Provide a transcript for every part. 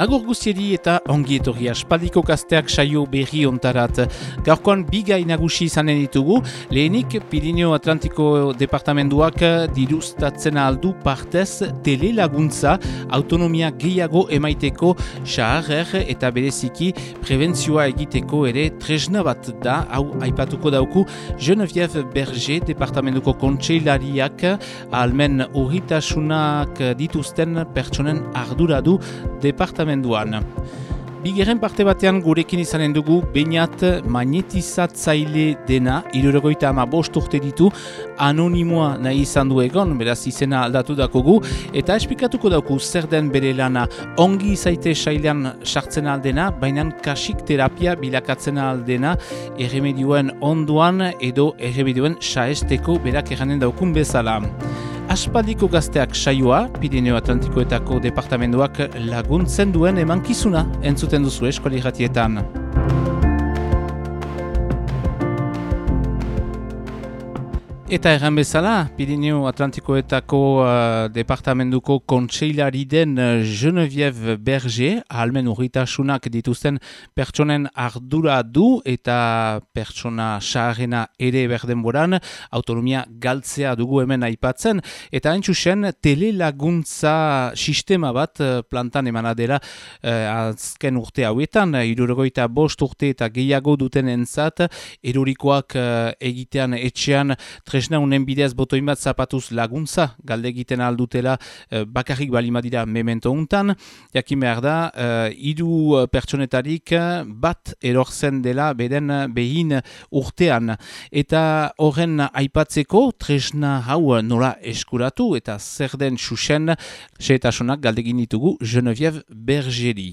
Agur guztiedi eta ongi etorri aspaldiko kasteak saio berri ontarat. Gaurkoan biga inagusi izanen ditugu, lehenik Pirineo Atlantiko Departamentuak diruztatzen aldu partez telelaguntza autonomia gehiago emaiteko xaharrer eta bereziki prebentzioa egiteko ere tresna bat da, hau aipatuko dauku Geneviève Berger Departamentuko kontseilariak almen urritasunak dituzten pertsonen ardura du Departamentuak departamentuan. Bigeren parte batean gurekin izanen dugu bainat magnetizatzaile dena, irurogoita ama bost urte ditu, anonimoa nahi izan du egon, beraz izena aldatu dakogu, eta esplikatuko dauku zer den bere lana ongi izaite sailean sartzen aldena, baina kasik terapia bilakatzen aldena, erremedioen onduan edo erremedioen saesteko berak eranen daukun bezala. Aspaldiko gazteak saioa, Pirineo Atlantikoetako departamentoak laguntzen duen emankizuna entzuten duzu eskuali jatietan. Eta erran bezala, Pirineo Atlantikoetako uh, departamentuko kontseilari den uh, Geneviève Berger, ahalmen urritasunak dituzten pertsonen ardura du eta pertsona saharena ere berden boran, autonomia galtzea dugu hemen aipatzen, eta hain telelaguntza sistema bat uh, plantan eman adela uh, azken urte hauetan, irurgoita bost urte eta gehiago duten entzat, erurikoak uh, egitean etxean tresna unen bidez botoin bat zapatuz laguntza galde egiten aldutela eh, bakarrik balimadira memento untan. Jakin behar da, eh, hiru uh, pertsonetarik bat erorzen dela beden behin urtean. Eta horren aipatzeko tresna hau nola eskuratu eta zer den susen seetasunak galdegin ditugu Geneviève Bergeri.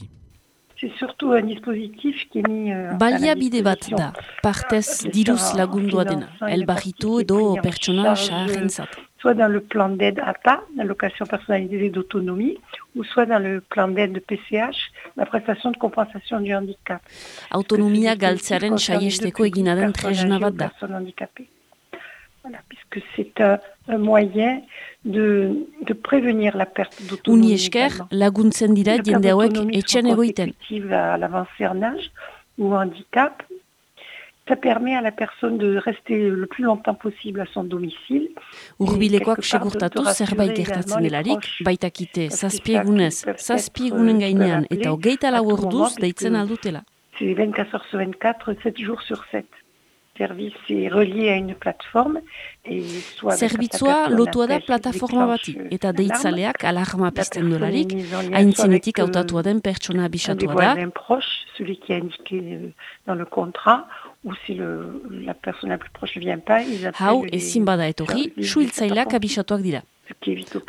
C'est surtout un dispositif qui est mis euh, Baliabide bat da, partez diruz lagundua dena, elbarritu edo pertsona saharentzat. Soit dans le plan d'aide APA, l'allocation personnalisée d'autonomie, ou soit dans le plan d'aide de PCH, la prestation de compensation du handicap. Autonomia galtzearen saiesteko egina den tresna bat da. Voilà, puisque c'est un, un moyen de, de prévenir la perte d'autonomie. Uni esker, laguntzen dira jende hauek etxen egoiten. à l'avancée en âge ou handicap, ça permet à la personne de rester le plus longtemps possible à son domicile. Urbilekoak segurtatu zerbait gertatzen delarik, baitakite zazpiegunez, zazpiegunen gainean eta hogeita lau orduz deitzen aldutela. C'est 24 heures sur 24, 7 jours sur 7 service est relié à une plateforme et soit Zerbitzua lotua da plataforma bati eta deitzaleak alarma pizten dolarik aintzinetik hautatua den pertsona abisatua da. proche, celui qui est indiqué dans le contrat ou si le, la personne la plus proche ne vient pas, ils appellent Hau ezin bada etorri, suhiltzaileak abisatuak dira.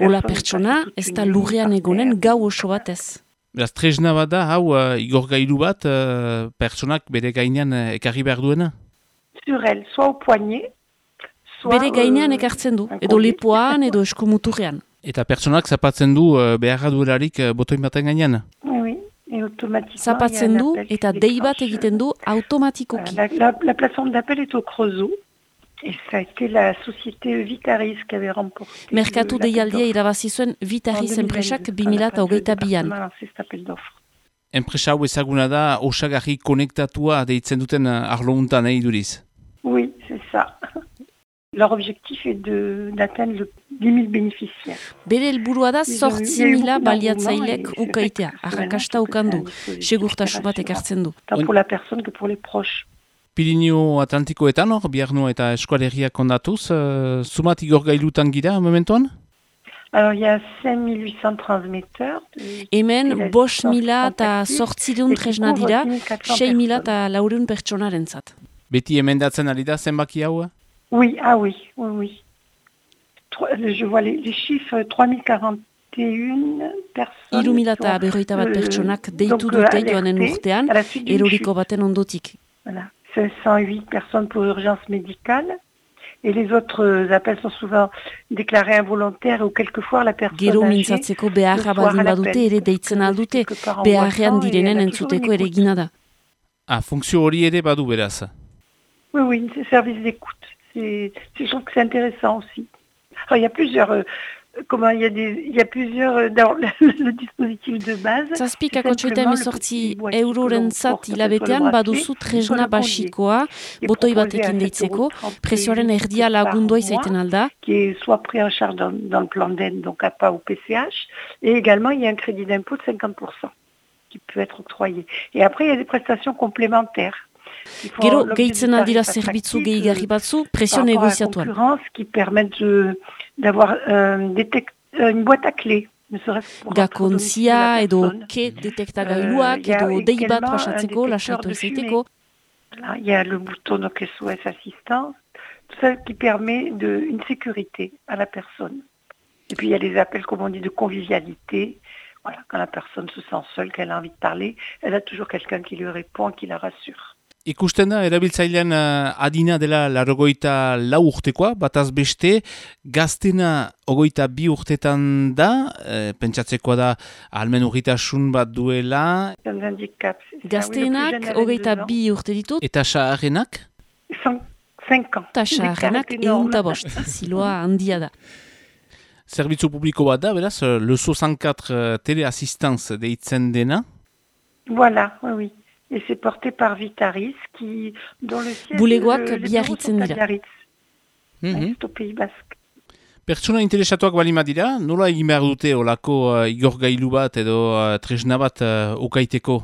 Ola pertsona ez da lurrean egonen gau oso batez. Beraz, tresna bat da, hau, uh, igor gailu bat, uh, pertsonak bere gainean uh, ekarri behar duena? Sur elle, soit au poignet, soit... Bere gainean euh, ekartzen du, edo lepoan, edo eskumuturrean. Eta pertsonak zapatzen du uh, beharra duelarik uh, botoin baten gainean? Oui, et automatiquement... Zapatzen du eta dei bat egiten du automatikoki. La, la, la plateforme d'appel est au Creusot. Et ça a été la société Vitaris qui avait remporté... Merkatu deialdia irabazi zuen Vitaris enpresak 2008 bian. Enpresa hau ezaguna da osagarri konektatua deitzen duten arlo untan, eh, iduriz? Oui, c'est ça. Leur objectif est d'atteindre le 10 000 bénéficiaires. Bere helburua da sortzi mila baliatzailek ukaitea, arrakasta ukandu, segurtasu bat ekartzen du. Tant pour la personne que pour les proches. Pirinio Atlantikoetan hor, biharno eta eskualeriak kondatuz, uh, sumat igor gailutan gira, momentuan? Alors, il y a 5800 transmetteurs. Hemen, bost mila eta sortzireun tresna dira, sei mila eta laureun pertsonaren zat. Beti emendatzen ari da zenbaki hau? Oui, ah oui, oui, oui. Je vois les, les chiffres, 3041 personnes. Iru mila eta berroita bat pertsonak deitu dute joanen urtean, eroriko baten ondotik. Voilà, 508 personnes pour urgence médicale. Et les autres appels sont souvent déclarés involontaires ou quelquefois la personne Gero mintzatzeko beharra baldin badute ere deitzen aldute, beharrean direnen entzuteko ere gina da. Ah, funksio hori ere badu beraz. Oui, oui, c'est service d'écoute. Je trouve que c'est intéressant aussi. Alors, il y a plusieurs euh, comment il y a des il y a plusieurs euh, dans le, le dispositif de base. Zazpikako txoita emezortzi euroren zat hilabetean baduzu tresna basikoa, botoi batekin deitzeko, presioaren erdia lagundua izaiten alda. Qui est soit pris en charge dans, dans le plan d'aide, donc APA ou PCH, et également il y a un crédit d'impôt de 50% qui peut être octroyé. Et après il y a des prestations complémentaires. Gero, gehitzen aldira zerbitzu gehigarri batzu, presio negoziatuan. qui permettent d'avoir euh, euh, une boîte à clé. Gakontzia edo ke detektagailuak euh, edo dei bat pasatzeko, lasaitu ezaiteko. Il y a le bouton donc SOS assistance, tout ça qui permet de, une sécurité à la personne. Et puis il y a les appels, comme on dit, de convivialité. Voilà, quand la personne se sent seule, qu'elle a envie de parler, elle a toujours quelqu'un qui lui répond, qui la rassure. Ikusten da, erabiltzailean uh, adina dela largoita lau urtekoa, bataz beste, gaztena ogoita bi urtetan da, e, pentsatzekoa da almen urritasun bat duela. Gaztenak ogoita bi urte ditut. Eta xaharrenak? Eta xaharrenak egun bost, ziloa handia da. Zerbitzu publiko bat da, beraz, le 64 teleassistance deitzen dena? Voilà, oui, oui. Et c'est porté par Vitaris, qui, dont le siège Bulegoak biarritzen dira. Mm -hmm. au Pays Basque. Pertsona interesatuak balima dira, nola egin behar dute olako uh, igorgailu bat edo uh, tresna bat uh, ukaiteko?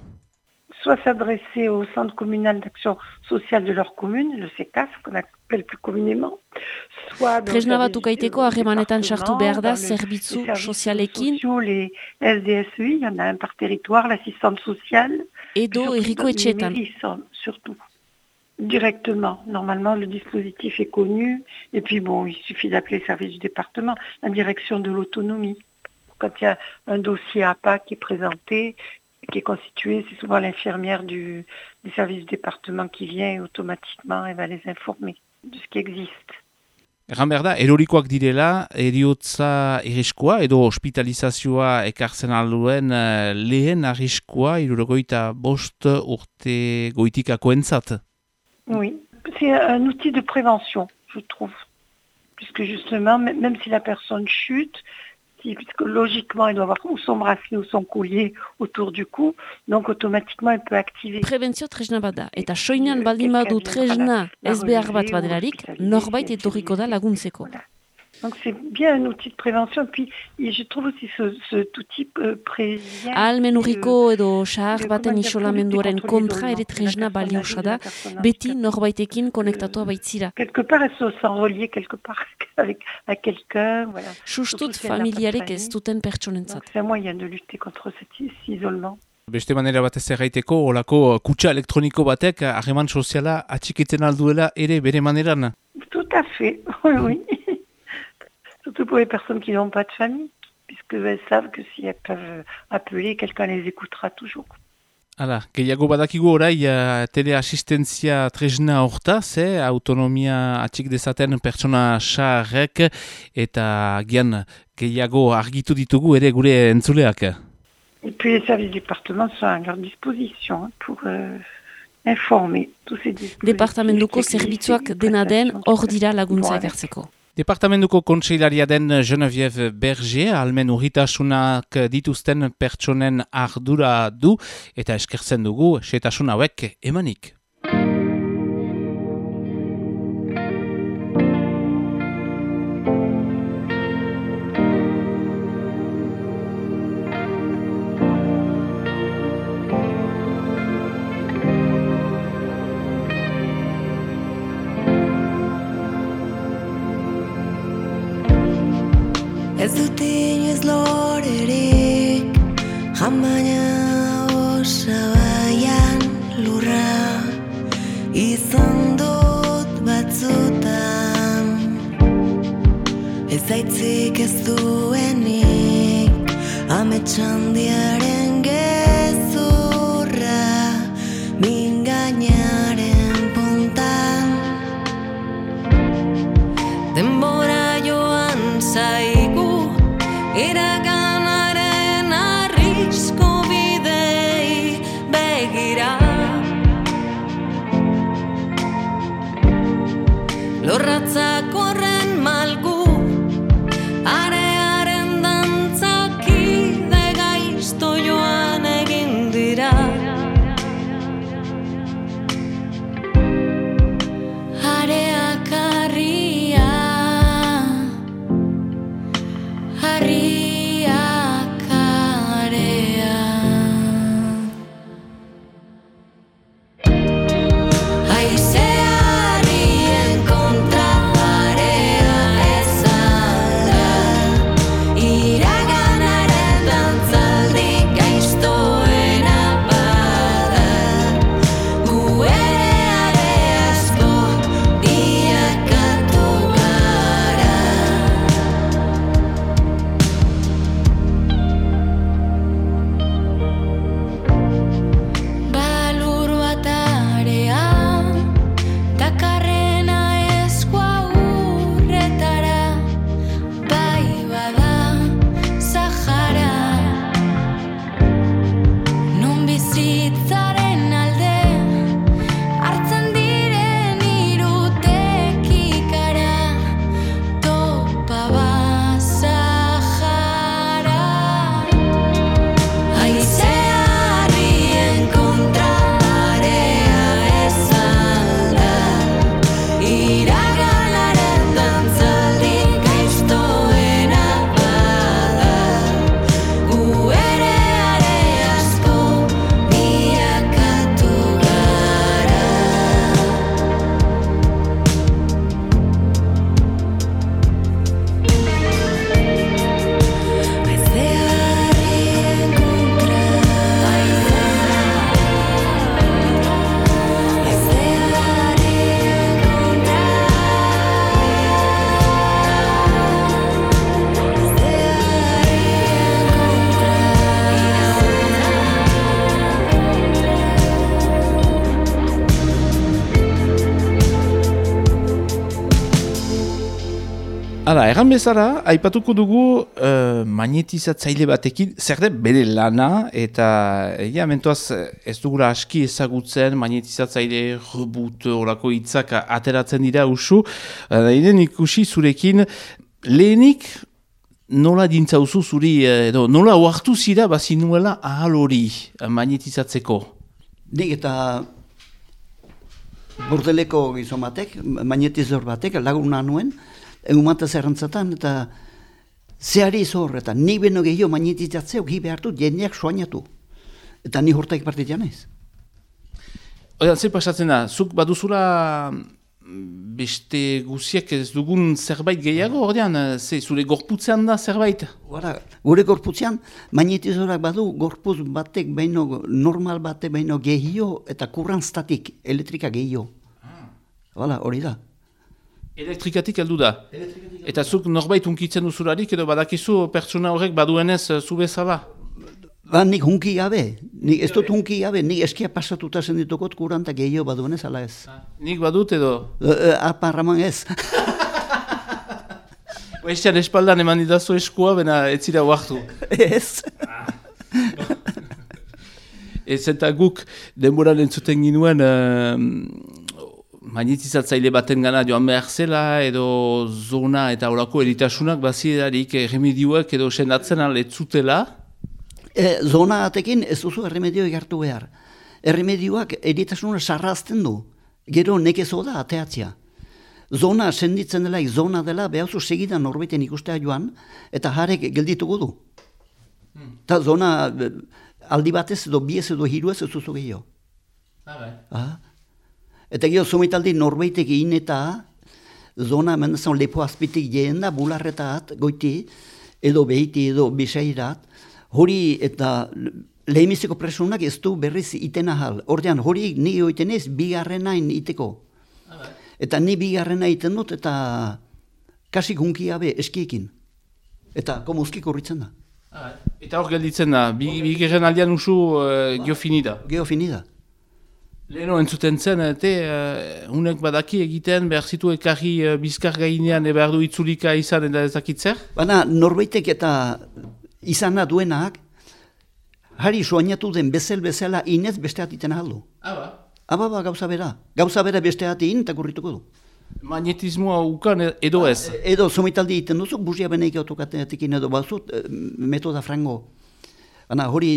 Soit s'adresser au centre communal d'action sociale de leur commune, le CECAS, qu'on appelle plus communément, soit... Tresna bat ukaiteko harremanetan sartu behar da zerbitzu sozialekin. Les SDSI, il y en a un par territoire, l'assistante sociale, edo erriko etxetan. Surtout. Directement. Normalement, le dispositif est connu. Et puis, bon, il suffit d'appeler le service du département, la direction de l'autonomie. Quand il y a un dossier APA qui est présenté, qui est constitué, c'est souvent l'infirmière du, du service du département qui vient et automatiquement, elle va les informer de ce qui existe. Erran behar da, erorikoak direla, eriotza irriskoa edo hospitalizazioa ekartzen alduen uh, lehen arriskoa irurogoita bost urte goitikako entzat? Oui, c'est un outil de prévention, je trouve. Puisque justement, même si la personne chute, puisque logiquement, elle doit avoir ou son bracelet ou son collier autour du cou, donc automatiquement, elle peut activer. Preventzio tresna bada, eta soinean baldin badu tresna ez behar bat badelarik, norbait etorriko da laguntzeko. Voilà. Donc c'est bien un outil de prévention. Puis je trouve aussi ce, cet outil euh, prévient... Almen urriko edo xahar baten isolamenduaren kontra ere tresna baliosa da, beti norbaitekin konektatua baitzira. Quelque part, elles se sont reliées quelque part avec à quelqu'un. Voilà. Sustut familiarek ez duten pertsonentzat. C'est un moyen de lutter contre cet isolement. Beste manera batez erraiteko, olako kutsa elektroniko batek harreman soziala atxikitzen alduela ere bere maneran? Tout à fait, oui, oui. Surtout pour les personnes qui n'ont pas de famille, puisqu'elles savent que si elles peuvent appeler, quelqu'un les écoutera toujours. Hala, gehiago badakigu orai uh, teleasistentzia tresna hortaz, eh, autonomia atxik dezaten pertsona xarrek eta gian gehiago argitu ditugu ere gure entzuleak. Et puis les services du département sont à leur disposition pour euh, informer tous ces dispositifs. Departamentuko zerbitzuak dena den hor dira laguntza ekartzeko. Departamentuko kontseilaria den Genevieve Berger, almen urritasunak dituzten pertsonen ardura du eta eskertzen dugu setasun hauek emanik. Jamaina osabaian lurra Izan dut batzutan. Ez aitzik ez duenik Ametxan diaren erran bezala, aipatuko dugu uh, magnetizatzaile batekin, zer da bere lana, eta egia mentuaz ez dugula aski ezagutzen magnetizatzaile rebut orako hitzak ateratzen dira usu. Uh, ikusi zurekin, lehenik nola dintzauzu zuri, eh, edo nola oartu zira bazinuela ahal hori magnetizatzeko? Nik eta bordeleko gizon batek, magnetizor batek, laguna nuen, egun mata zerrantzatan, eta zehari zor, eta nik beno gehiago magnetizatzea, hi behar dut, jendeak soainatu. Eta ni hortaik parte janez. Oian, zer pasatzen da, zuk baduzula beste guziek ez dugun zerbait gehiago, ordean, ze, zure gorputzean da zerbait? Hora, gure gorputzean, magnetizorak badu gorpuz batek baino, normal batek baino gehiago, eta kurran statik, elektrika gehiago. Ah. hori da. Elektrikatik heldu da. Eta zuk norbait unkitzen duzularik edo badakizu pertsona horrek baduenez eh, zu bezala? Ba, nik hunki gabe, nik ez dut hunki gabe, nik eskia pasatuta senditukot kuranta gehiago baduenez ala ez. Ah, nik badut edo? Uh, uh, ez. Oestian espaldan eman didazu eskua, bena ez zira huartu. Ez. ez eta guk denboran entzuten ginuen... Uh, magnetizatzaile baten gana joan behar zela, edo zona eta horako eritasunak bazidarik remedioak edo sendatzen aletzutela? E, zona atekin ez duzu erremedio egartu behar. Erremedioak eritasuna sarrazten du, gero nekezo da ateatzia. Zona senditzen dela, zona dela, behauzu segidan norbaiten ikustea joan, eta jarek geldituko du. Hmm. Ta zona aldi batez edo biez edo hiruez ez duzu gehiago. Ah. Eta gero zomitaldi norbeitek egin eta zona mendazan lepo azpitik jehen da bularretat goiti edo behiti edo bisairat hori eta lehemiziko presunak ez du berriz iten ahal. Ordean hori ni oiten ez bigarrenain iteko. Eta ni bigarrena iten dut eta kasik hunkiabe eskiekin. Eta komuzkiko horritzen da. Eta hor gelditzen da, bigarren aldean usu uh, geofinida. Geofinida. Leheno entzuten zen, eta uh, unek badaki egiten behar zitu ekarri uh, bizkar gainean behar du itzulika izan eta ezakitzer? Baina norbaitek eta izana duenak, hari soainatu den bezel bezala inez beste atiten aldu. Aba? Aba ba, gauza bera. Gauza bera beste atin eta kurrituko du. Magnetismoa ukan edo ez? Ba, edo, somitaldi iten duzu, buzia beneik autokatenetik edo bazut, eh, metoda frango. Baina hori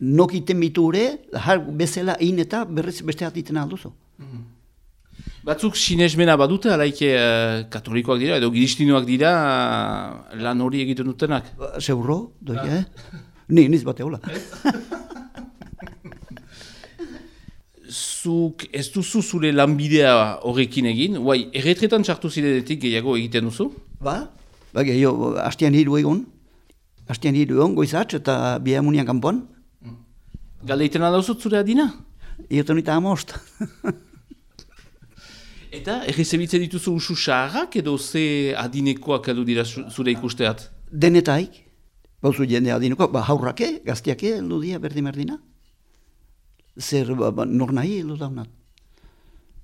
nokiten biture, har bezala egin eta berrez beste atiten alduzu. Mm Batzuk sinesmena badute, alaike uh, katolikoak dira, edo giristinoak dira lan hori egiten dutenak? Ba, Zeurro, doi, ah. eh? Ni, niz bate hola. Zuk ez duzu zure lanbidea horrekin egin, guai, erretretan txartu zirenetik gehiago egiten duzu? Ba, ba gehiago, hastian hiru egun, hastian hiru egun, goizatz eta bihamunian kanpoan. Galdeiten adauzut zure adina? Iertu nita amost. Eta, errezebitzen dituzu usu saharrak edo ze adinekoak edo dira zure ikusteat? Denetaik. Bauzu jende adinekoak, ba, haurrake, gaztiake, eldu dia, berdin berdina. Zer, ba, ba, nor nahi, eldu daunat.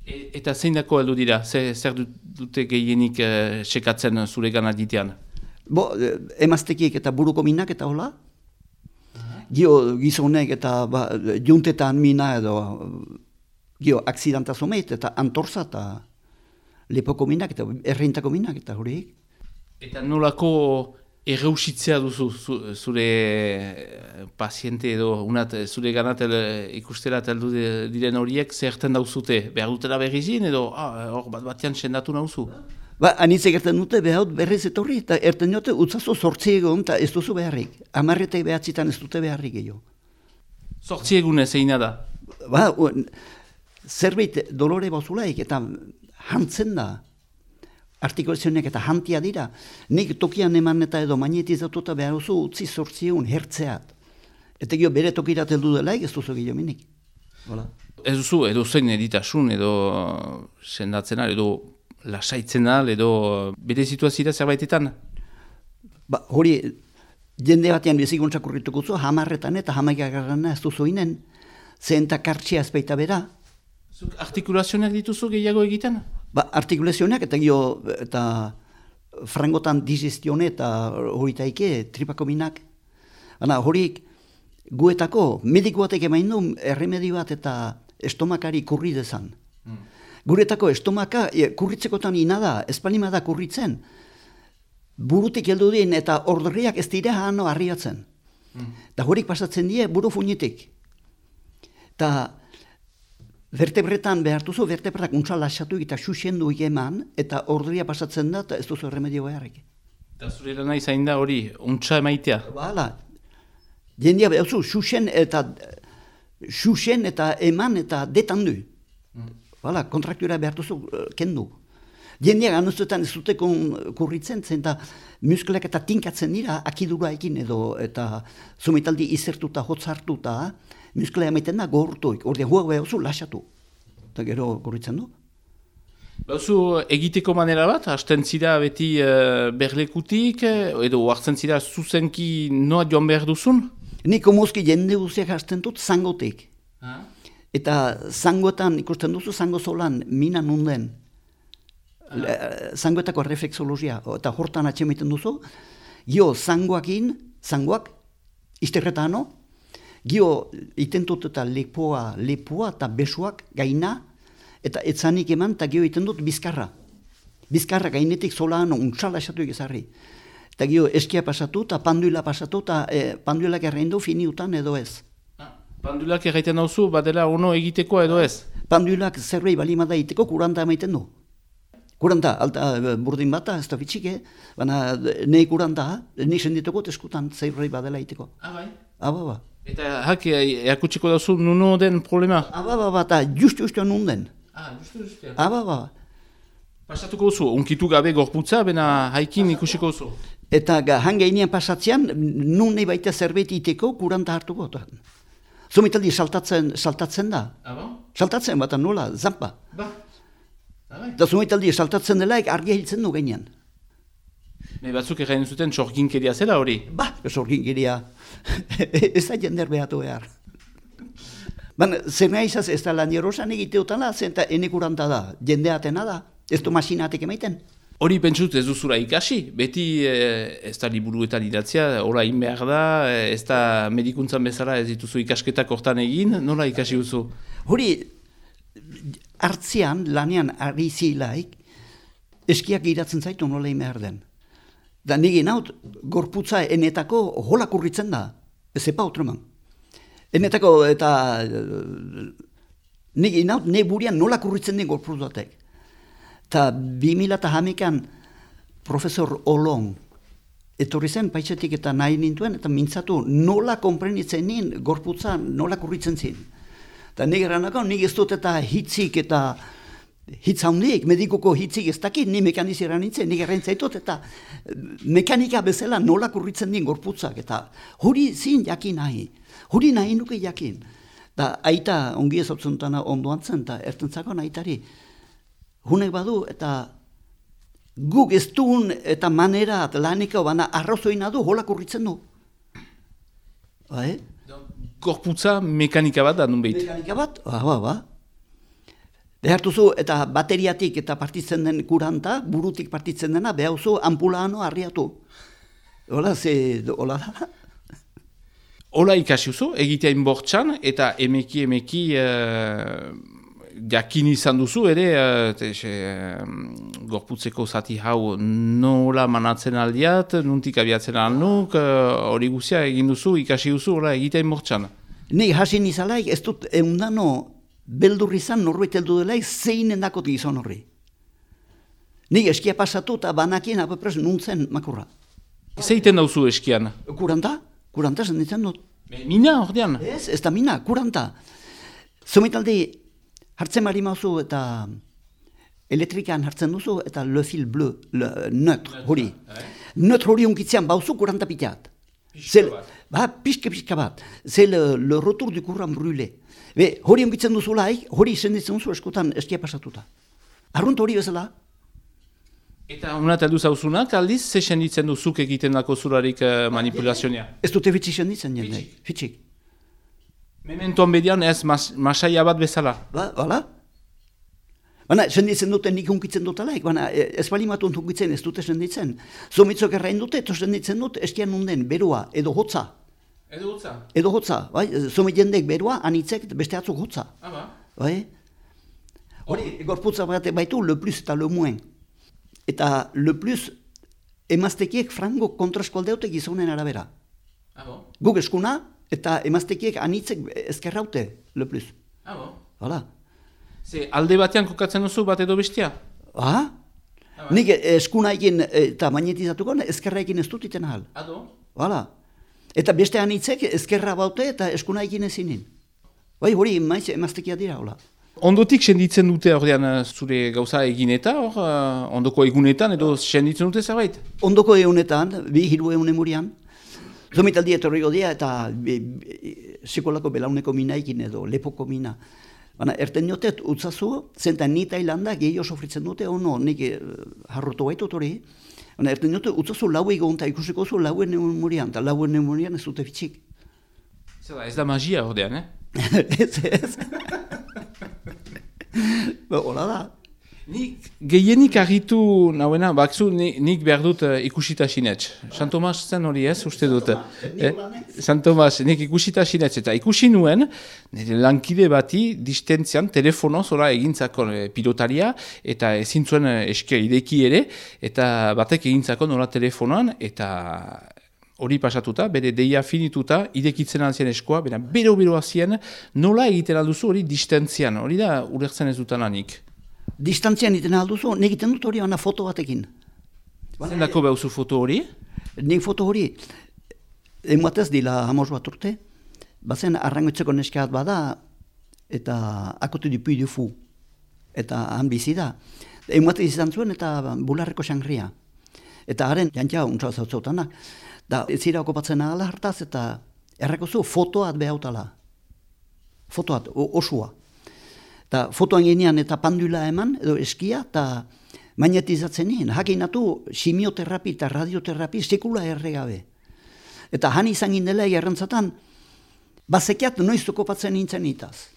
E, eta zein dako eldu dira? Zer dute gehienik uh, sekatzen zure gana ditean? Bo, eh, emaztekiek eta buruko minak eta hola, gio gizonek eta ba, juntetan mina edo gio aksidanta zomeit eta antorza eta lepoko minak eta erreintako minak eta horiek. Eta nolako erreusitzea duzu zure eh, paziente edo unat, zure ganat ikustela heldu diren horiek zerten dauzute? Behar dutela berrizin edo ah, hor bat batean sendatu nauzu? Ba, anitze gertan dute behar berriz etorri, eta erten dute utzazu sortzi egon, eta ez duzu beharrik. Amarretek behatzitan ez dute beharrik gehiago. Sortzi egun ez egin da? Ba, zerbait dolore bozulaik, eta hantzen da, artikulazionek eta hantia dira, nik tokian eman eta edo magnetizatuta behar duzu utzi sortzi egun hertzeat. Eta gio bere tokirat heldu delaik ez duzu gehiago minik. Ez duzu, edo zein editasun, edo sendatzen edo lasaitzen al edo bere situazioa zerbaitetan? Ba, hori, jende batean bezikuntzak urrituko zu, hamarretan eta hamaikagarrana ez duzu inen, zehen kartxia ezpeita bera. Zuk artikulazionak dituzu gehiago egiten? Ba, artikulazionak eta gio, eta frangotan digestione eta hori taike tripako minak. Baina horik guetako medikoatek emain du erremedio bat eta estomakari kurri dezan. Mm. Guretako estomaka e, kurritzekotan inada, espalima da kurritzen. Burutik heldu din eta ordriak ez dira hano harriatzen. Mm. Da horik pasatzen die buru funitik. Ta vertebretan behar duzu, vertebretak untsa lasatu eta xuxen du eman, eta ordria pasatzen da, eta ez duzu remedio beharrik. Eta zure da nahi zain da hori, untsa emaitea? Bala, jendia behar duzu, xuxen eta, xuxen eta eman eta detan du. Mm. Bala, kontraktura behar duzu, uh, kendu. Jendia ganuzetan ez dute kurritzen zen, eta muskleak eta tinkatzen dira, akidura ekin edo, eta zumitaldi izertuta, hotzartuta, musklea emaiten da gortuik, ordean huak behar zu lasatu. Eta gero gorritzen du. Bauzu egiteko manera bat, hasten zira beti uh, berlekutik, edo hartzen zira zuzenki noa joan behar duzun? Niko mozki jende guziak hasten dut zangotik. Eta zangoetan ikusten duzu zango zolan mina nunden. Zangoetako reflexologia, eta hortan atxemiten duzu. Jo, zangoakin, zangoak, izterretano, Gio, itentut eta lepoa, lepoa eta besuak gaina, eta etzanik eman, eta gio itentut bizkarra. Bizkarra gainetik zola hano, untsala esatu egizarri. Eta gio, eskia pasatu, eta panduila pasatu, eta e, panduilak erreindu finiutan edo ez. Ah, panduilak erraiten dauzu, badela ono egiteko edo ez? Panduilak zerbait balimada egiteko kuranta emaiten du. Kuranta, alta e, burdin bata, ez da fitxike, baina nahi kuranta, nahi sendituko eskutan zerbait badela egiteko. Ah, bai? Ah, ba, ba. Eta hak, eakutsiko dauzu nuno den problema? Aba, ba, ba, eta just, just nun den. Ah, just, just. Aba, ba. Pasatuko zu, unkitu gabe gorputza, bena haikin ikusiko zu. Eta hangeinean pasatzean, nun nahi baita zerbait iteko, kuranta hartuko. Zomitaldi saltatzen, saltatzen da. Aba? Saltatzen bat, nola, zampa. Ba. Eta zomitaldi saltatzen delaik argi hiltzen du gainean. Me batzuk egin zuten sorginkeria zela hori? Ba, sorginkeria. ez da jender behatu behar. Baina, zer nahi izaz, ez da lan jerosan egiteotan da, zenta enekuranta da, jendeatena da, ez du masinatik emaiten. Hori pentsut ez duzura ikasi, beti eh, ez da liburuetan idatzia, ora behar da, eh, ez da medikuntzan bezala ez dituzu ikasketak hortan egin, nola ikasi duzu? Hori, hartzean, lanean, ari zilaik, eskiak iratzen zaitu nola behar den. Da nigi naut, gorputza enetako hola kurritzen da. Ez epa otreman. Enetako eta nigi naut, ne burian nola kurritzen den gorputzatek. Ta bimila eta hamekan profesor Olong etorri zen paitsetik eta nahi nintuen eta mintzatu nola komprenitzen nien gorputza nola kurritzen zin. Ta nigi ranako, nigi ez dut eta hitzik eta hitz handiek, medikuko hitzik ez dakit, ni mekanizera nintzen, nik errentzaitut, eta eh, mekanika bezala nola kurritzen din gorputzak, eta hori zin jakin nahi, hori nahi nuke jakin. Da, aita ongi ez ondoan zen, eta ertentzako nahitari, hunek badu, eta guk ez duun eta manera lanika bana arrozoina du, hola kurritzen du. Bai? Gorputza mekanika bat da, nun Mekanika bat, ba, ba, ba. Behartuzu eta bateriatik eta partitzen den kuranta, burutik partitzen dena, behauzu ampulano arriatu. Hola, ze, hola da. Hola ikasiuzu, egitea inbortxan, eta emeki emeki uh, jakin izan duzu, ere, uh, gorputzeko zati hau nola manatzen aldiat, nuntik abiatzen alnuk, hori uh, guzia egin duzu, ikasi duzu, hola, egitea inbortxan. Ni hasi nizalaik, ez dut eundano beldurri izan norbait heldu dela zein endako gizon horri. Nik eskia pasatu eta banakien apapres nuntzen makurra. Zeiten dauzu eskian? Kuranta, kuranta zen ditzen dut. Mina ordean? Ez, ez da mina, kuranta. Zomitaldi, hartzen mari mauzu eta elektrikan hartzen duzu eta le fil bleu, le neutre, hori. Eh? Neutre hori unkitzean bauzu kuranta pitiat. Bat. Ba, pixka pixka bat. C'est le, le retour du courant brûlé. Be, hori ongitzen duzu laik, hori izenditzen duzu eskutan eskia pasatuta. Arrunt hori bezala. Eta hona taldu zauzunak, aldiz, ze senditzen duzuk egiten dako zurarik uh, manipulazioa? Ez dute fitxi senditzen jende, fitxik. Mementoan bedian ez mas, masaia bat bezala. Ba, bala. Baina, senditzen dute nik hunkitzen dutalaik, baina ez bali matu hunkitzen ez dute senditzen. Zomitzok errain dute, eta senditzen dut, eskian nunden, berua, edo hotza. Edo hotza? Edo hotza, bai, zomit jendek berua, anitzek, beste atzuk hotza. Aba. Bai? Hori, gorputza bat baitu, le plus eta le moins. Eta le plus, emaztekiek frango kontraskoldeute gizonen arabera. Abo. Guk eskuna, eta emaztekiek anitzek ezkerraute, le plus. Abo. Hala. Ze, alde batean kokatzen duzu bat edo bestia? Ah? Nik eskuna ekin eta magnetizatuko, ezkerra ekin ez dut iten ahal. Ado. Hala. Eta beste anitzek ezkerra baute eta eskuna ekin ezinin. Bai, hori maiz emaztekia dira, hola. Ondotik senditzen dute ordean eh, zure gauza egin eta, hor, eh, ondoko egunetan edo senditzen dute zerbait? Ondoko egunetan, bi hiru egun emurian, zomitaldi etorri godia eta be, be, sekolako belauneko minaikin edo lepoko mina. Baina, erten jotet, utzazu, zentan ni Tailanda gehi sofritzen dute, ono, nik eh, harrotu baitut hori. Baina, erten jotet, utzazu lau egon ikusiko zu lauen emurian, eta lauen emurian ez dute fitxik. Zer ez da magia ordean, eh? ez, ez. Ba, hola da. Nik gehienik argitu nauena, bakzu nik behar dut uh, ikusita sinetx. San Tomas zen hori ez, uste dut. Eh? San Tomas, nik ikusita sinetx. Eta ikusi nuen, nire lankide bati distentzian, telefono zola egintzako eh, pilotaria, eta ezin zuen eh, eskia ideki ere, eta batek egintzako nola telefonoan, eta hori pasatuta, bere deia finituta, idekitzen alzien eskoa, bera bero-bero azien, nola egiten alduzu hori distentzian, hori da urertzen ez dutan lanik. Distantzian iten alduzu, nik iten dut hori ana foto batekin. Zer dako behuzu foto hori? Nik foto hori, ematez dila hamos bat urte, bazen arrangoitzeko neskeat bada, eta akotu di pui fu, eta han bizi da. Ematez izan zuen eta bularreko xangria. Eta haren jantia untsa zautzautanak. Da, ez zira okopatzen ahala hartaz, eta errako zu fotoat behautala. Fotoat, osua. Eta fotoan genean eta pandula eman, edo eskia, eta magnetizatzen nien. Hakin atu simioterapi eta radioterapi sekula erregabe. Eta han izan gindela errantzatan, bazekiat noiztuko patzen nintzen itaz.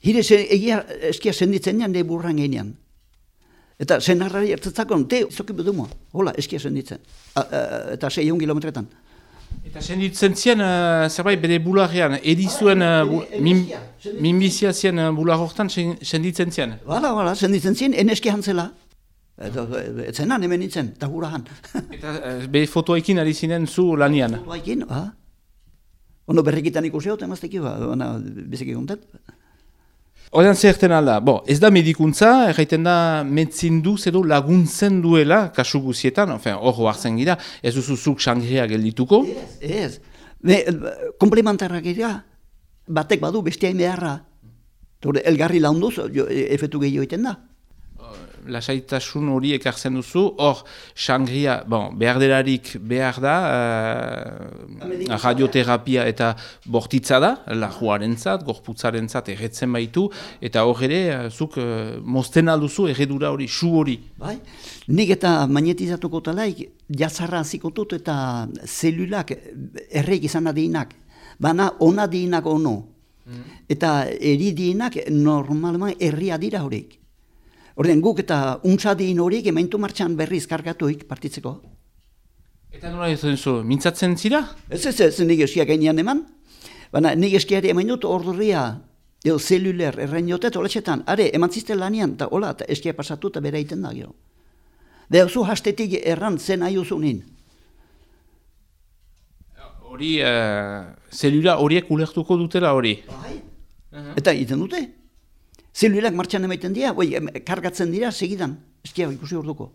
Hire egia eskia senditzen nian, de burran genean. Eta senarrari ertzatzakon, te, zoki bedumua, hola, eskia senditzen. A, a, eta sei kilometretan. Eta senditzen zien, uh, zerbait bere bularrean, edizuen, uh, bu, min, minbizia zien uh, bular horretan senditzen zien. Bala, bala, senditzen zien, eneski hantzela. Eta etzenan, hemen nintzen, eta gura han. Eta uh, be fotoekin ari zinen zu lanian. Fotoekin, ba. Ono berrikitan ikusi hau, temazteki, ba, biziki gontet. Odean zerten alda, bo, ez da medikuntza, erraiten da metzindu edo laguntzen duela, kasu guzietan, hor hartzen gira, ez duzuzuk sangria geldituko? Ez, ez. Me, komplementarra gira, batek badu bestiain beharra. Elgarri launduz, efetu gehiago iten da lasaitasun hori ekartzen duzu, hor, sangria, bon, behar delarik behar da, uh, radioterapia eta bortitza da, lahuaren zat, gorputzaren zat, erretzen baitu, eta hor ere, uh, zuk uh, mozten alduzu erredura hori, su hori. Bai, nik eta magnetizatuko talaik, jazarra zikotut eta zelulak erreik izan adeinak, baina ona dienak ono. Mm. Eta eridienak normalman herria dira horiek. Horren guk eta untsadin horiek emeintu martxan berriz kargatuik partitzeko. Eta nola ez zu, mintzatzen zira? Ez ez ez, nik eskiak gainean eman. Baina nik eskiari eman dut ordurria, edo zeluler, erren jotet, oletxetan, are, eman zizte lanian, eta hola, eta eskia pasatu eta bera iten da, gero. Beha zu hastetik erran zen ahi uzunin. Hori, uh, zelula horiek ulertuko dutela hori? Bai, eta iten dute. Zelulak martxan emaiten dira, oi, kargatzen dira, segidan, eskia ikusi orduko.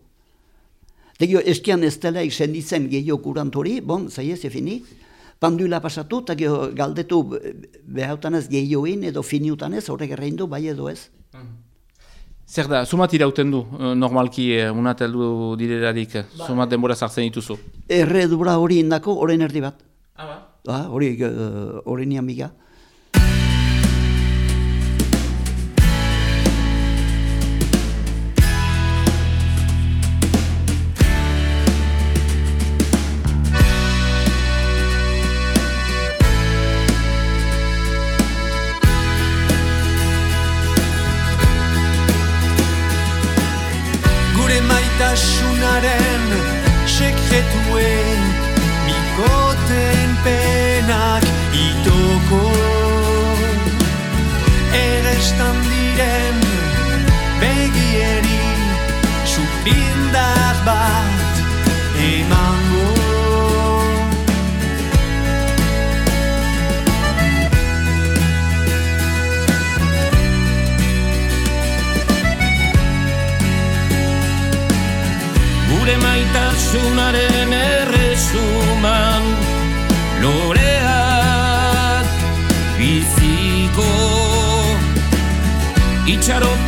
Tegio, eskian ez dela senditzen gehiago kurantori, bon, zai ez, efini, pandula pasatu, eta galdetu behautan ez gehioin edo finiutan ez, horrek errein du, bai edo ez. Zer da, sumat irauten du, eh, normalki, eh, unat eldu direrarik, ba. sumat denbora zartzen dituzu? Erre dura hori indako, horren erdi bat. Ah, ba? Hori, uh, hori nian biga.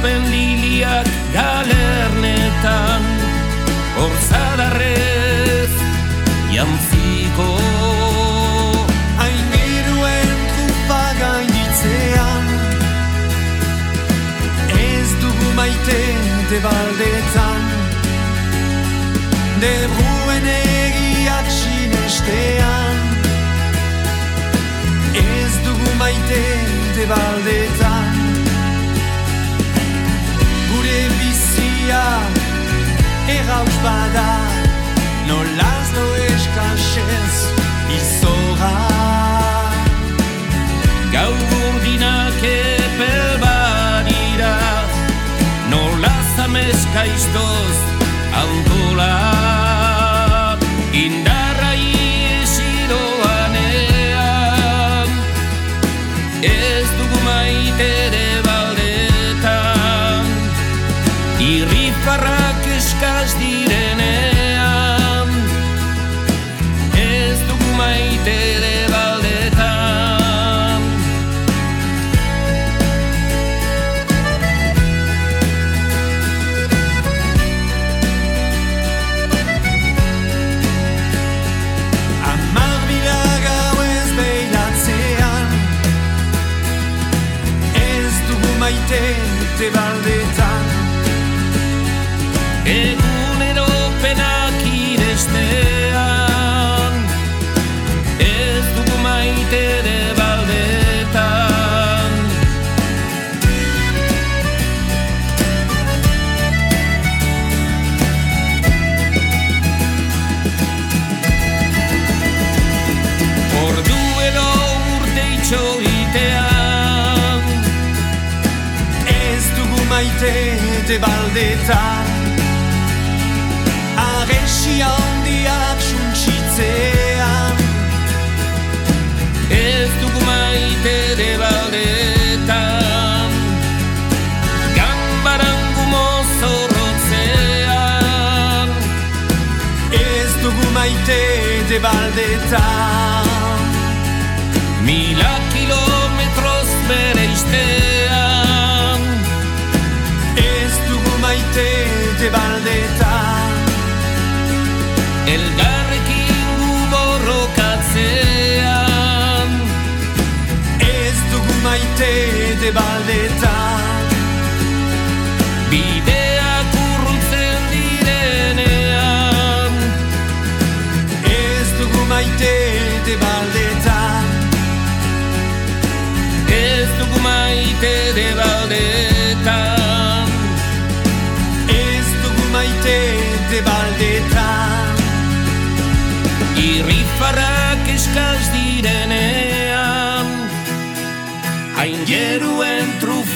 Believe. Errauz bada Nolaz no eskaxez izora. Gau urdinak epel badira Nolaz amezka iztoz alkola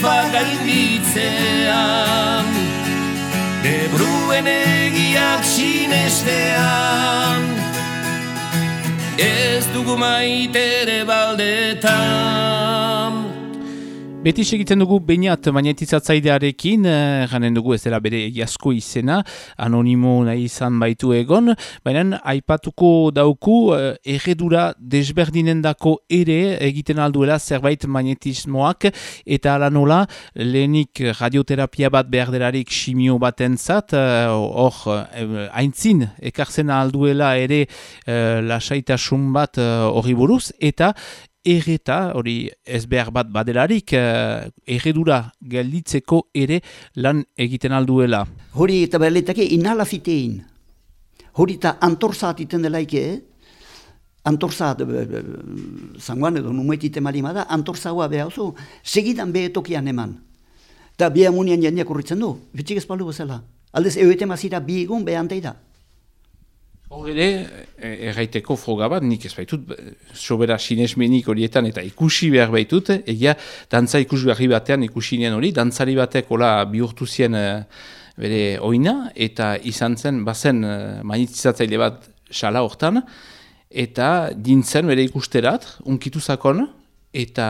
trufa gainditzean Debruen egiak sinestean. Ez dugu maitere baldetan Beti segitzen dugu bainat magnetizatzaidearekin, eh, janen dugu ez dela bere jasko izena, anonimo nahi izan baitu egon, baina aipatuko dauku eh, erredura desberdinendako ere egiten alduela zerbait magnetismoak, eta ala nola lehenik radioterapia bat behar delarik simio batentzat, eh, hor eh, aintzin ekartzen alduela ere eh, lasaitasun bat eh, horri buruz, eta erreta, hori ez behar bat badelarik, uh, erredura gelditzeko ere lan egiten alduela. Hori eta berletake inhalafitein. Hori eta antorzat iten delaike, antorzat, zangoan edo numetite malimada, antorzagoa behar oso, segidan behetokian eman. Eta bi amunian jendeak urritzen du, bitxik ez palu bezala. Aldez, euete mazira bi egun behanteida. Hor ere, e- erraiteko froga bat, nik ez baitut, sobera sinesmenik horietan eta ikusi behar baitut, egia dantza ikus berri batean ikusi nien hori, dantzari batek hola bihurtu zien eh, bere oina, eta izan zen, bazen uh, manitizatzaile bat sala hortan, eta dintzen bere ikusterat, unkitu zakon, eta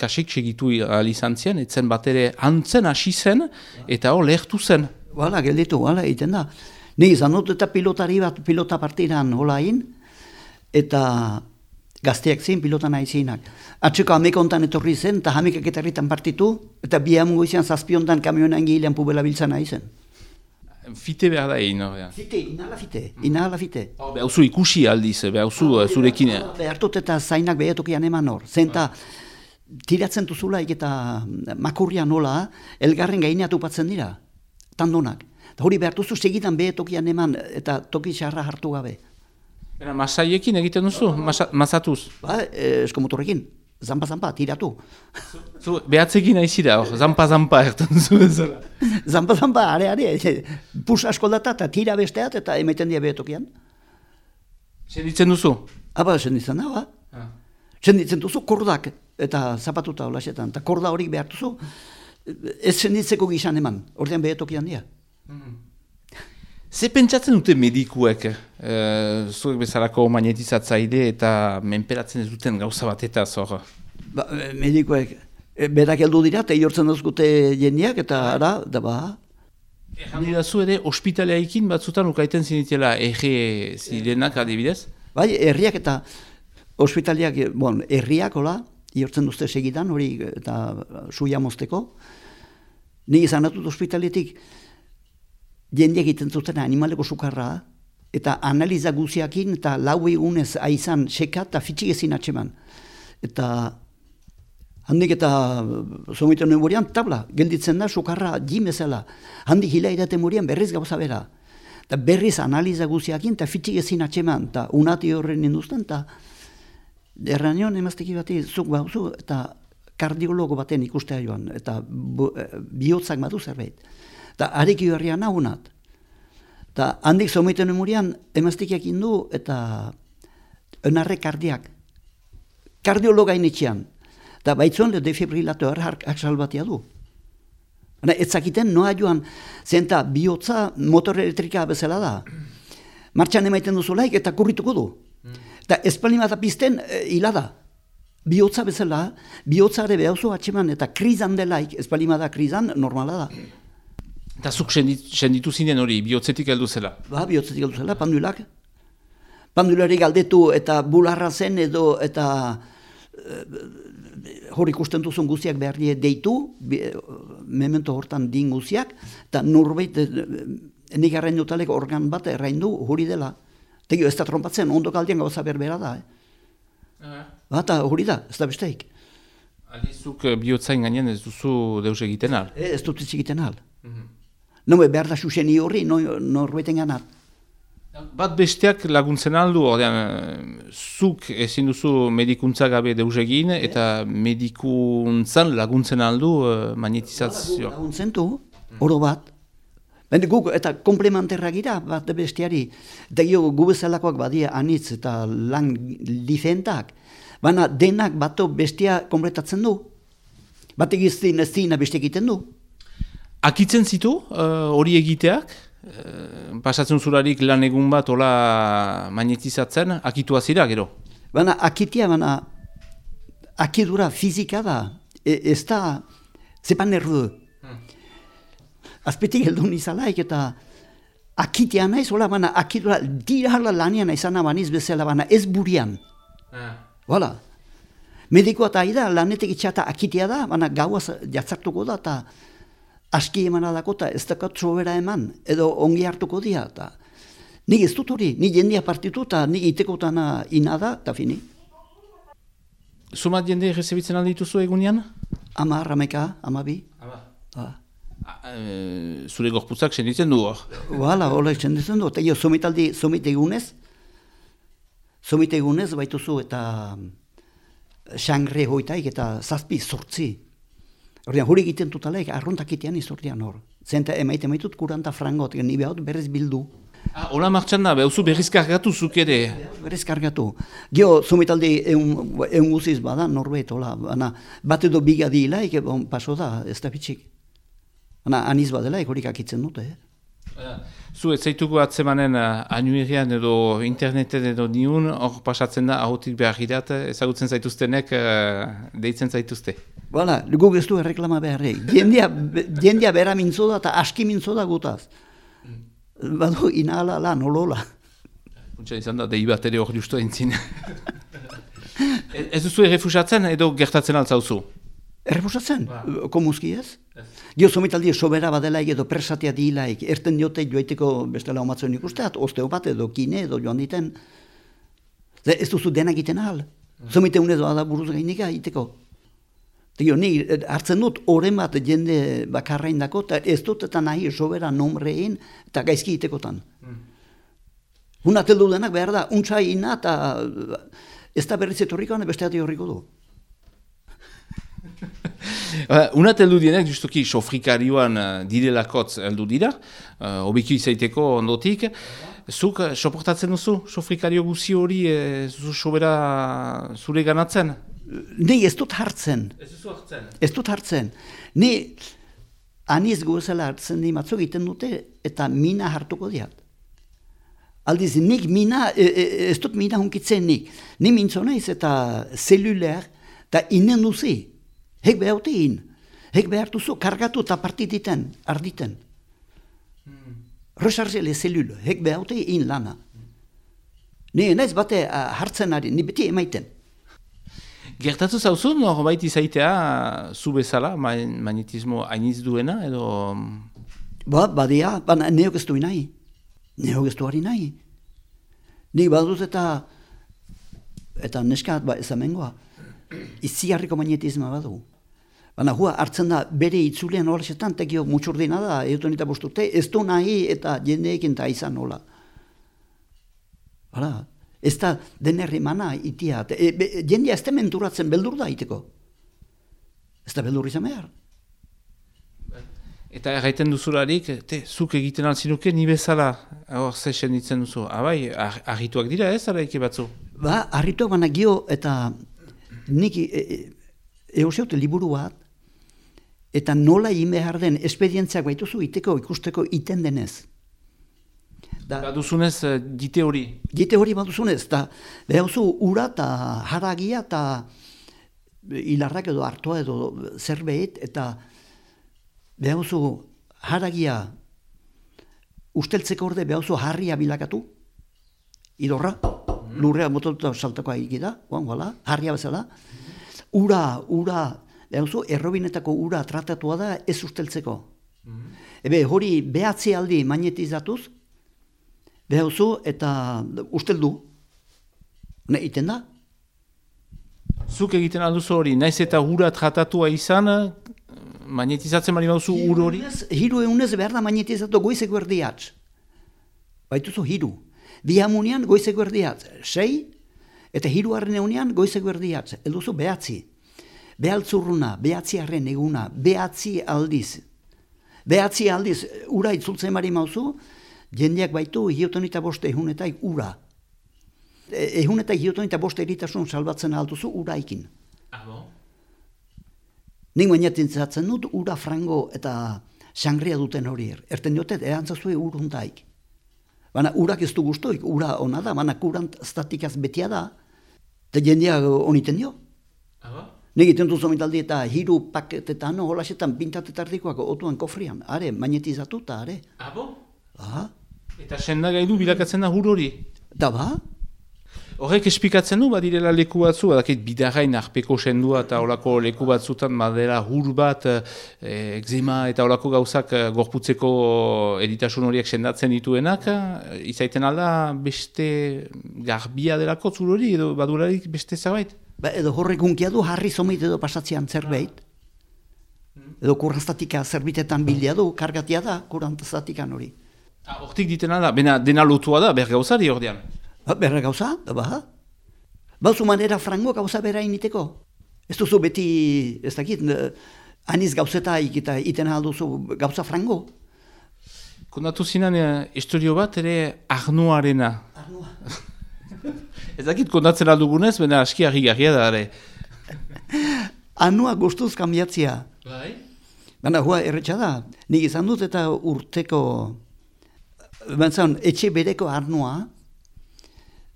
kasik segitu izan zien, etzen bat ere antzen hasi zen, eta hor lehertu zen. Hala, gelditu, hala, egiten da. Ni izan dut eta pilotari bat pilota partidan holain, eta gazteak zein pilotan aizinak. Atxeko amekontan etorri zen, eta hamekak etarritan partitu, eta bi hamungo izan zazpiontan kamionan gehilean pubela biltzen aizen. Fite behar da egin, no? Fite, inala fite, inala fite. Oh, Behauzu ikusi aldiz, behauzu uh, zurekin. Behartot eta zainak behatokian eman hor. Zenta, tiratzen duzulaik eta makurria nola, elgarren gaineatu patzen dira, tandonak. Hori behartuzu segitan behatokian eman eta toki xarra hartu gabe. Era masaiekin egiten duzu, masatuz? Ba, eh, eskomotorrekin, zampa-zampa, tiratu. Zu, behatzekin aizira, hor, zampa-zampa ertan zu ezara. Zampa-zampa, are, are, pus asko data eta tira besteat eta emaiten dia behatokian. Senditzen duzu? Aba, senditzen da, ba. Ah. Senditzen duzu kordak eta zapatuta holasetan, eta korda horik behartuzu, ez senditzeko gizan eman, ordean behatokian dia. Mm. Ze pentsatzen dute medikuek, e, zuek bezalako magnetizatzaile eta menperatzen ez duten gauza bat eta zor? Ba, eh, medikuek, e, berak heldu dira, eta iortzen duzkute jendeak, eta ara, da ba. Egan dira zu ere, ospitaleaikin batzutan ukaiten zinitela erre zirenak adibidez? Bai, herriak eta ospitaliak, bon, herriak, hola, iortzen duzte segidan, hori eta suia mozteko. Ni izan dut ospitaletik, jende egiten zuten animaleko sukarra, eta analiza guziakin, eta lau egunez aizan seka eta fitxik ezin atseman. Eta handik eta zomiten nuen borian, tabla, gelditzen da sukarra jimezela. Handik hila edaten borian berriz gauza bera. Eta berriz analiza guziakin, eta fitxik ezin atseman, eta unati horren induzten, eta erranion emazteki bati zuk bauzu, eta kardiologo baten ikustea joan, eta eh, bihotzak badu zerbait eta areki horria nagunat. Eta handik zomeiten emurian, emaztikiak indu eta enarre kardiak. Kardiologa initxian. Eta baitzuen le defibrilato hark salbatia du. Hana, ez zakiten noa joan, zenta bihotza motor elektrika bezala da. Martxan emaiten duzu laik eta kurrituko du. Eta espalima da pizten e, hilada. Bihotza bezala, bihotzare behauzu atxeman eta krizan delaik, espalima da krizan, normala da. Eta zuk senditu zinen hori, bihotzetik heldu zela? Ba, bihotzetik heldu zela, pandulak. Pandulari galdetu eta bularra zen edo eta e, hor ikusten duzun guziak behar die deitu, be, memento hortan din guziak, eta norbait, e, nik arrain dutalek organ bat errain du hori dela. Tegio, ez da trompatzen, ondo kaldian gauza berbera da. Eh? Uh Bata hori da, ez da besteik. Alizuk bihotzain gainean ez duzu deus egiten al? Ez dut egiten al. Mm Nobe behar da suseni horri, no, norbeten ganat. Bat besteak laguntzen aldu, ordean, zuk ezin duzu medikuntza gabe deus egin, eta medikuntzan laguntzen aldu uh, magnetizazio. Laguntzen du, oro bat. Bende guk, eta komplementerra gira, bat besteari. Eta gio, gu bezalakoak badia anitz eta lan lizentak. Baina denak bato bestia kompletatzen du. Bat egiztin ez zina beste egiten du. Akitzen zitu eh, hori egiteak? Uh, pasatzen zurarik lan egun bat hola magnetizatzen, akitua zira gero? Baina akitia, baina akidura fizika da, e, ez da, zepan erdu. Hmm. Azpetik heldu nizalaik eta akitia naiz, hola, baina akidura dira hala lanian izan abaniz bezala, baina ez burian. Hmm. Medikoa eta aida lanetek itxata akitia da, baina gauaz jatzartuko da, eta aski eman adako eta ez dakat sobera eman, edo ongi hartuko dia, eta nik ez dut hori, nik jendia partitu eta nik iteko tana inada, eta fini. Zumat jende rezebitzen aldituzu egunean? Ama, rameka, ama bi. Ama. Ah. E, zure gorputzak senditzen du hor? Hala, hola, senditzen du. Eta jo, somitaldi, somit egunez, somit egunez baituzu eta xangre hoitaik eta zazpi, sortzi. Ordean, hori egiten dutalaik, arruntak itean izortian hor. Zenta emaite maitut kuranta frangot, ni behot berriz bildu. Ah, Ola martxan da, behuzu berriz kargatu zuk ere? Berriz kargatu. Gio, zumitaldi egun guziz bada, norbait, hola, bana, bat edo biga di ilaik, bon, paso da, ez da pitxik. Bana, aniz badelaik horik akitzen dute, eh? Zu, ez zaitugu atzemanen uh, anuirian edo interneten edo niun, hor pasatzen da, ahotik behar idat, ezagutzen zaituztenek uh, deitzen zaituzte. Bala, guk ez du erreklama beharri. Diendia, diendia bera mintzo da eta aski mintzo da gutaz. Badu, inala la, nolola. Puntsa izan da, dehi bat ere hor justu entzin. Ez duzu errefusatzen edo gertatzen altzauzu? Errefusatzen, ba. komuzki ez? Dio somitaldi sobera badela edo presatia dilaik, erten diote joaiteko bestela omatzen ikusteat, osteo bat edo kine edo joan diten. ez duzu dena egiten ahal. Mm. Somite edo da buruz gainika egiteko. Dio, ni eh, hartzen dut oren bat jende bakarrain dako, eta ez dut eta nahi sobera nomreen eta gaizki egitekotan. Mm. Una teldu denak behar da, untsa ina eta ez da berriz etorrikoan beste horriko du. Una teldu dienak justuki sofrikarioan uh, direlakotz heldu dira, uh, obiki izaiteko ondotik. Zuk uh, soportatzen duzu sofrikario guzi hori e, zu sobera zure ganatzen? Ne, ez dut hartzen. Ez dut hartzen? Ez dut hartzen. Ne, aniz gozela hartzen di matzo egiten dute eta mina hartuko diat. Aldiz, nik mina, e, e, ez dut mina hunkitzen nik. Ni mintzo naiz eta zeluler, eta inen duzi. Hek behaute in. Hek behar duzu, kargatu eta partititen, arditen. Hmm. Resarzele zelul, hek behaute in lana. Ni naiz bate uh, hartzen ari, ni beti emaiten. Gertatu zauzu, nor baiti zaitea, zu bezala, magnetismo hainiz duena, edo... Ba, badia, ba, neok ez duen nahi. Neok ez duari nahi. Ni baduz eta eta neskat ba, ezamengoa. Iziarriko magnetismoa badu. Baina hua hartzen da bere itzulean horretan, tekio mutxurdina da, euton eta bostute, ez du nahi eta jendeekin eta izan nola. Hala, ez da denerri mana itia. E, be, jendea ez menturatzen beldur da iteko. Ez da beldur izan behar. Eta erraiten duzularik, te, zuk egiten altzinuke, ni bezala, hor zesen ditzen duzu. Abai, argituak dira ez, ara batzu? Ba, argituak baina gio, eta nik e, e, liburu bat, eta nola egin behar den espedientziak baituzu iteko ikusteko iten denez. Da, baduzunez, dite hori? Dite hori baduzunez, eta behauzu ura eta haragia eta hilarrak edo hartua edo zerbait, eta behazu haragia usteltzeko orde behazu harria bilakatu, idorra. Lurrea mototuta saltako da, guan, guala, harria bezala, ura, ura, behazu errobinetako ura tratatua da ez usteltzeko. Mm. Ebe, hori behatzi aldi magnetizatuz, behazu eta usteldu, ne iten da, Zuk egiten alduzu hori, naiz eta ura tratatua izan, magnetizatzen bali bauzu ur hori? Hiru egunez behar da magnetizatu goizeko erdiatz. Baituzu hiru. Bihamunean goizeko erdiatz. Sei, eta hiru harren egunean goizeko erdiatz. Elduzu behatzi. Behaltzurruna, behatzi harren eguna, behatzi aldiz. Behatzi aldiz, ura itzultzen bari mauzu, jendeak baitu hiotonita boste egunetak ura. Egunetak hiotonita boste eritasun salbatzen alduzu uraikin. Bon? Nik bainatzen zatzen dut, ura frango eta sangria duten hori er. Erten diote, erantzazue uruntaik. Baina urak ez du guztuik, ura ona da, baina kurant statikaz betia da, eta jendea honiten dio. Aha. Nik iten duzu mitaldi eta hiru paketetan, no, holasetan pintatetardikoak otuan kofrian, are, magnetizatu eta are. Abo? Aha. Eta senda gaidu bilakatzen da hur hori? Da ba? Horrek espikatzen du, badirela leku batzu, badakit bidarrain arpeko sendua eta olako leku batzutan badela hur bat, e, eta olako gauzak eh, gorputzeko editasun horiek sendatzen dituenak, eh, izaiten alda beste garbia delako zur hori, edo badurarik beste zerbait? Ba, edo horrek unkia du harri zomit edo pasatzean zerbait. Edo kurraztatika zerbitetan bilia du, kargatia da kurraztatikan hori. Ah, hortik diten alda, bena dena lotua da, bergauzari hor dian. Ba, berra gauza, da ba. Bauzu manera frango gauza bera initeko. Ez duzu beti, ez dakit, aniz gauzeta ikita iten alduzu gauza frango. Kondatu zinan, historio bat ere Arnuarena. Arnua. ez dakit kondatzen aldugunez, baina aski argi da, ere. Arnua guztuz kambiatzia. Bai? Baina hua erretxa da, nik izan dut eta urteko, bantzan, etxe bereko Arnua,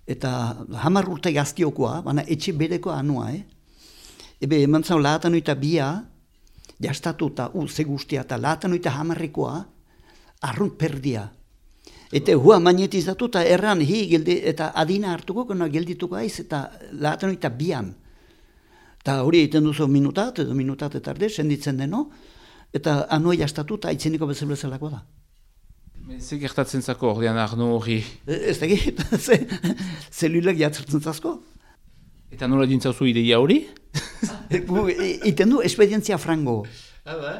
eta hamar urte gaztiokoa, baina etxe bereko anua, eh? Ebe, eman zau lahatan bia, jastatu eta u, guztia, eta lahatan oita hamarrikoa, arrunt perdia. Eta hua magnetizatu eta erran hi gildi, eta adina hartuko, kona gildituko aiz, eta lahatan oita bian. Eta hori egiten duzu minutat, edo minutat eta arde, senditzen deno, eta anoi astatu eta aitziniko bezalako da. Zer gertatzen zako ordean arno hori? E, ez da egit, zelulak jatzertzen zazko. Eta nola dintzauzu ideia hori? Iten du espedientzia frango. Ah, ba?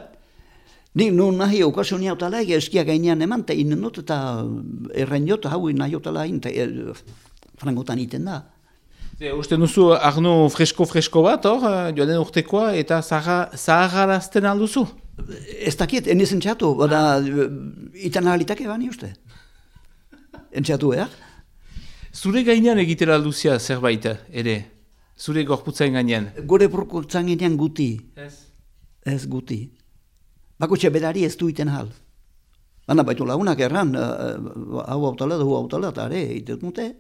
Ni nu nahi okasionia otala eskia gainean eman, eta inen dut eta erren jota hau nahi otala eta e, frangotan iten da. Ze, uste duzu arno fresko-fresko bat, hor, joan den urtekoa, eta zahagarazten alduzu? Ez dakit, eniz entxatu, bada itan ahalitake bani uste. Entxatu, eh? Zure gainean egitera alduzia zerbait, ere? Zure gorputzain gainean? Gure gorputzain gainean guti. Ez? Ez guti. Bako txe bedari ez du iten hal. Baina baitu lagunak erran, uh, hau autala da, hau autala, eta ere, iten dute.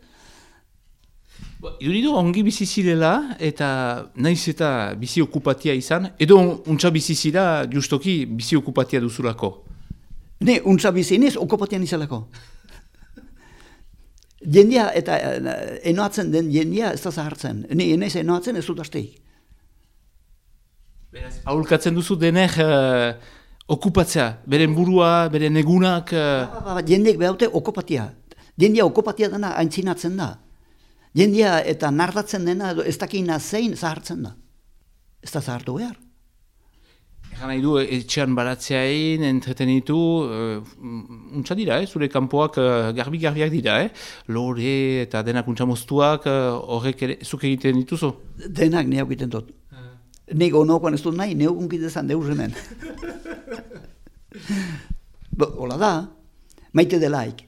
Iduridu ongi bizi zirela eta naiz eta bizi okupatia izan, edo untsa bizi zira justoki bizi okupatia duzulako? Ne, untsa bizi nez okupatia nizalako. jendia eta eh, enoatzen den jendia ez da zahartzen. Ne, enez enoatzen ez dut asteik. Aulkatzen duzu denek uh, okupatzea, beren burua, beren egunak... Uh... Ba, ba, ba, jendeek behaute okupatia. Jendia okupatia dena aintzinatzen da jendia eta nardatzen dena edo ez dakina zein zahartzen da. Ez da zahartu behar. Egan nahi du, etxean baratzeain, entretenitu, uh, untsa dira, eh? zure kanpoak uh, garbi-garbiak dira, eh? lore eta denak untsa moztuak, uh, horrek ere, zuk egiten dituzu? Denak neok egiten dut. Uh. Nik onokoan ez dut nahi, neok unkitezan deus hemen. Hola da, maite delaik.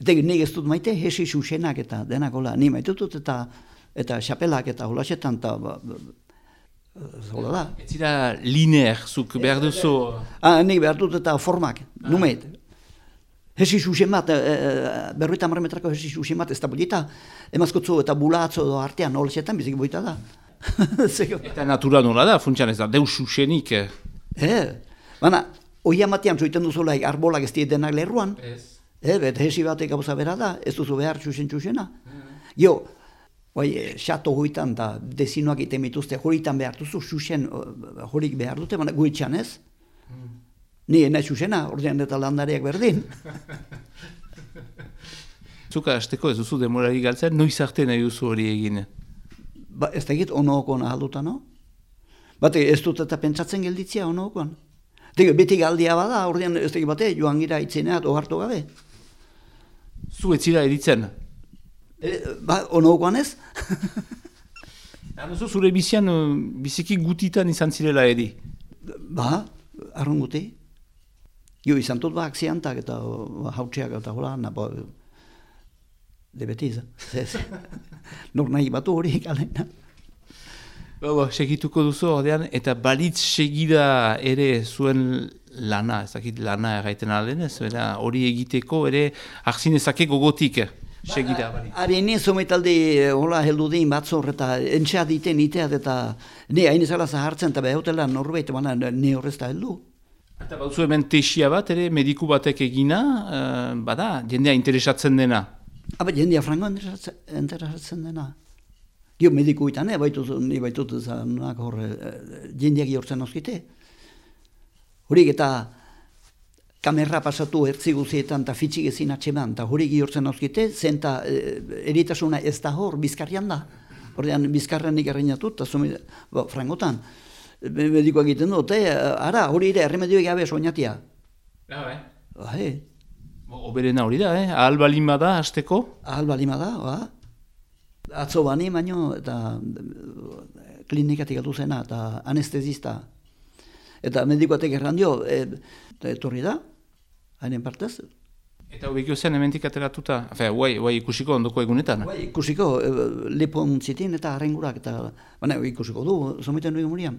Eta nik ez dut maite, hesi susenak eta denak hola, ni maite dut eta eta xapelak eta hola xetan eta ba, ba, hola da. Ez zira linear, zuk behar duzu? Ah, nik behar dut eta formak, ah. numeit. Hesi susen bat, e, berroita metrako hesi susen bat, ez da bolita, emazkotzu eta bulatzo edo artean hola xetan bizik boita da. eta natura nola da, funtsan ez da, deus susenik. Eh, baina, oia matean zoiten duzulaik arbolak ez denak lerruan. Ez. E, bet, hesi batek gauza bera da, ez duzu behar txusen txusena. Mm. Jo, bai, xato huitan da, dezinoak ite mituzte, horitan behar duzu, txusen horik behar dute, baina guitxan ez. Mm. Ni ena txusena, ordean eta landareak berdin. Zuka, azteko ez duzu demorari galtzen, noiz arte nahi duzu hori egin? Ba, ez da egit, onooko nahalduta, no? Bate, ez dut eta pentsatzen gelditzia onookoan. Beti galdia bada, ordean ez da bate, joan gira itzeneat, ohartu gabe. Zu ez zira editzen? E, ba, onokoan ez? Zu zure bizian, biziki gutitan izan zirela edi? Ba, arrun guti. Jo, izan dut ba, aksiantak eta ba, hautseak eta hola, na, ba, de betiz. Nor nahi batu hori galena. Ba, ba, segituko duzu, ordean, eta balitz segida ere zuen lana, ezakit lana erraiten alen ez, hori egiteko ere arzin ezake gogotik segida. Ba, Ari, ni zometalde hola heldu din batzor eta entxea diten iteat eta ne hain ezala zahartzen eta behautela norbait, baina ne horrezta heldu. Eta batzu hemen tesia bat ere mediku batek egina, uh, bada, jendea interesatzen dena. Aba, jendea frango interesatzen dena. Gio mediku itan, eh, baitut, ni baitut zanak horre, jendeak jortzen oskite. Horik eta kamerra pasatu ertzi guzietan eta fitxik ezin atxeman, eta horik jortzen oskite, zen eta e, eritasuna ez da hor, bizkarrian da. Horrean bizkarren nik erreinatu, eta zumi, ba, frangotan, medikoa egiten dut, eh, ara, hori ere, erremedio gabe soñatia. Ja, bai. Ba, eh. Oberena hori da, eh? Ahal balima da, azteko? Ahal balima da, ba atzo bani baino eta klinikatik atu zena eta anestezista. Eta medikoatek erran dio, e, etorri da, hainen partez. Eta hobekio zen ementik ateratuta, Afe, guai, guai ikusiko ondoko egunetan? Guai ikusiko, e, lepon zitin eta harrengurak, eta baina ikusiko du, zomiten dugu murian.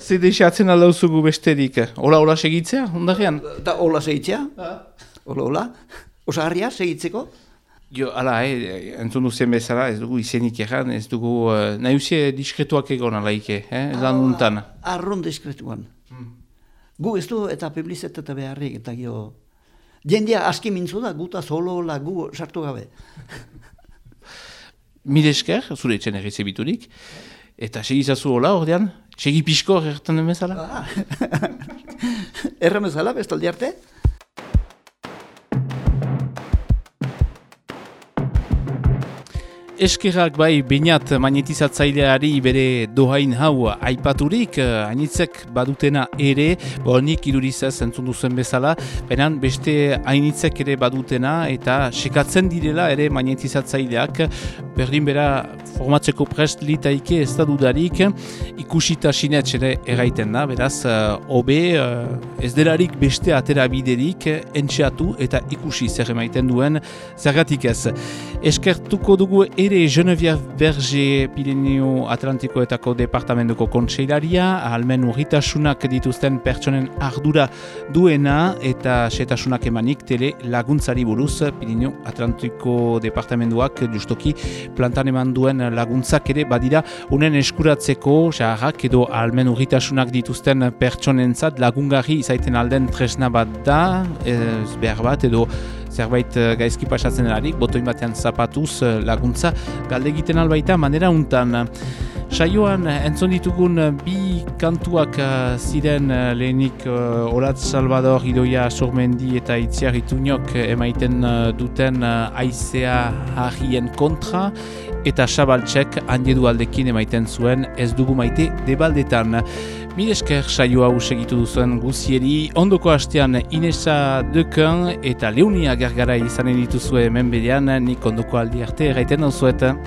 Zer deixatzen aldauzugu besterik, hola hola segitzea, ondarean? Da, hola segitzea, hola hola, osagarria segitzeko. Jo, ala, eh, entzun duzien bezala, ez dugu izenik egan, ez dugu, uh, nahi usie diskretuak egon alaike, eh, lan untan. Arron diskretuan. Hmm. Gu ez du eta publizet eta beharrik, eta gio, jendia aski mintzu da, guta solo la gu sartu gabe. Mire esker, zure etxen errize biturik, Eta segizazu hola, ordean? Segi pixko erretan bezala? Ah. Erra bezala, bestaldi arte? Eskerrak bai bainat magnetizatzaileari bere dohain hau aipaturik, hainitzek badutena ere, bonik irurizaz entzun duzen bezala, benan beste hainitzek ere badutena eta sekatzen direla ere magnetizatzaileak, berdin bera formatzeko prest litaike ez da dudarik, ikusita sinetx ere erraiten da, beraz, hobe ez delarik beste atera biderik, entxeatu eta ikusi zer emaiten duen zergatik ez. Eskertuko dugu ere Geneviève Berger Pirineo Atlantikoetako Departamentuko Kontseilaria, almen urritasunak dituzten pertsonen ardura duena eta setasunak emanik tele laguntzari buruz Pirineo Atlantiko Departamentuak justoki plantan eman duen laguntzak ere badira unen eskuratzeko jarrak edo almen urritasunak dituzten pertsonentzat lagungarri izaiten alden tresna bat da, ez behar bat edo zerbait uh, gaizki pasatzen erarik, botoin batean zapatuz uh, laguntza galde egiten albaita manera untan. Saioan entzon ditugun bi kantuak ziren lehenik uh, Oratz Salvador, Idoia Sormendi eta Itziar Ituñok emaiten duten uh, aizea harrien kontra eta Xabaltxek handiedu aldekin emaiten zuen ez dugu maite debaldetan. Mil esker saio hau segitu duzuen guzieri, ondoko hastean Inesa Deken eta Leunia Gargara izanen dituzue hemen bedean, nik ondoko aldi arte erraiten dauzuetan.